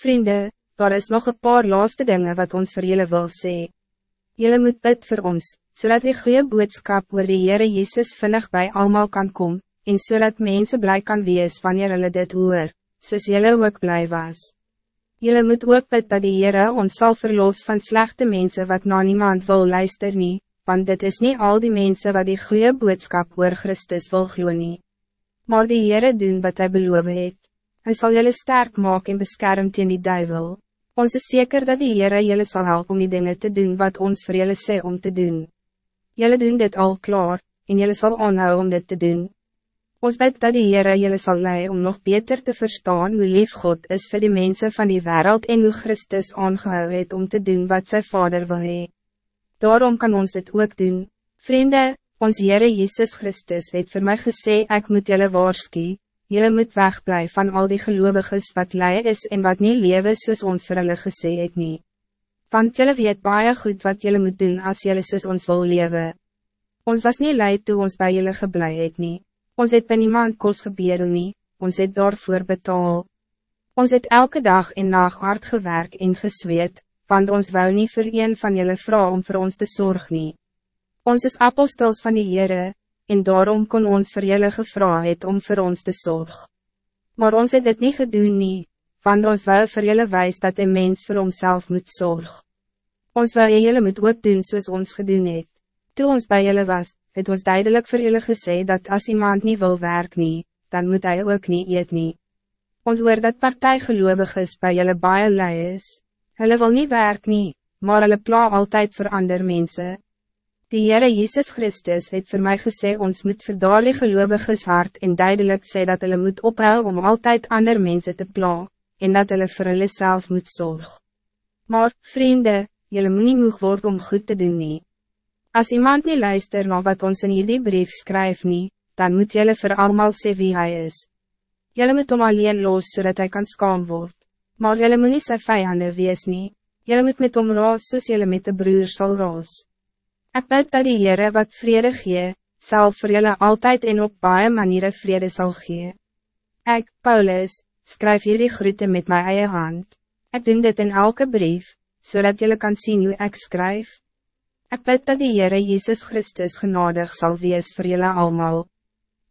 Vrienden, daar is nog een paar laatste dingen wat ons voor jullie wil zeggen. Jullie moet bid voor ons, zodat die goede boodschap oor die Heere Jezus vinnig bij allemaal kan komen, en zodat mensen blij kan wees wanneer hulle dit hoor, soos jullie ook blij was. Jullie moet ook bid dat die Heere ons sal verlos van slechte mensen wat na niemand wil luister nie, want dit is niet al die mensen wat die goede boodschap oor Christus wil glo nie. Maar die Heere doen wat hij beloof het. Hij zal jullie sterk maken en beschermen tegen die duivel. Ons is zeker dat die Heere jullie zal helpen om die dingen te doen wat ons voor jullie sê om te doen. Jullie doen dit al klaar, en jullie zal aanhou om dit te doen. Ons bid dat die Heere jullie zal leiden om nog beter te verstaan hoe lief God is voor die mensen van die wereld en hoe Christus aangehou het om te doen wat zijn vader wil hee. Daarom kan ons dit ook doen. Vrienden, ons Heere Jezus Christus het voor mij gesê ik moet jullie waarschuwen. Jullie moet wegblijven van al die gelovigen wat lei is en wat niet leven soos ons vir hulle gesê het nie. Want jullie weet baie goed wat jullie moet doen als jullie soos ons wil leven. Ons was niet leid toe ons bij jullie geblei het nie. Ons het by niemand kos gebedel nie, ons het daarvoor betaal. Ons het elke dag en nacht hard gewerk en gesweet, want ons wou niet voor een van jullie vrouw om voor ons te zorgen. nie. Ons is apostels van die Heere, en daarom kon ons vir julle gevra het om voor ons te zorgen. Maar ons het dit niet gedoen nie, want ons wil vir julle wijs dat een mens voor homself moet zorgen. Ons wil julle moet ook doen soos ons gedoen het. Toe ons bij julle was, het ons duidelijk voor julle gesê dat als iemand niet wil werk nie, dan moet hij ook niet eet nie. Ons hoor dat partijgeloovig is bij julle baie lui is. Hulle wil niet werk nie, maar hulle pla altijd voor andere mensen. Die Heere Jezus Christus het voor mij gesê ons moet vir daardie gelooviges hart en duidelijk sê dat hulle moet ophou om altijd ander mensen te pla, en dat hulle vir hulle self moet zorg. Maar, vrienden, julle moet nie moeg word om goed te doen nie. As iemand niet luister na wat ons in jullie brief skryf nie, dan moet julle vir allemaal sê wie hij is. Julle moet om alleen los zodat hij kan skaam word. Maar julle moet nie sy vijanden wees nie. Julle moet met hom raas soos julle met de broer sal raas. Ik bid dat die Heere wat vrede gee, sal vir julle altyd en op baie maniere vrede sal gee. Ek, Paulus, skryf jullie groeten met mijn eie hand. Ik doen dit in elke brief, zodat jullie kan zien hoe ik schrijf. Ik bid dat die Heere Jezus Christus genadig zal wees voor jullie allemaal.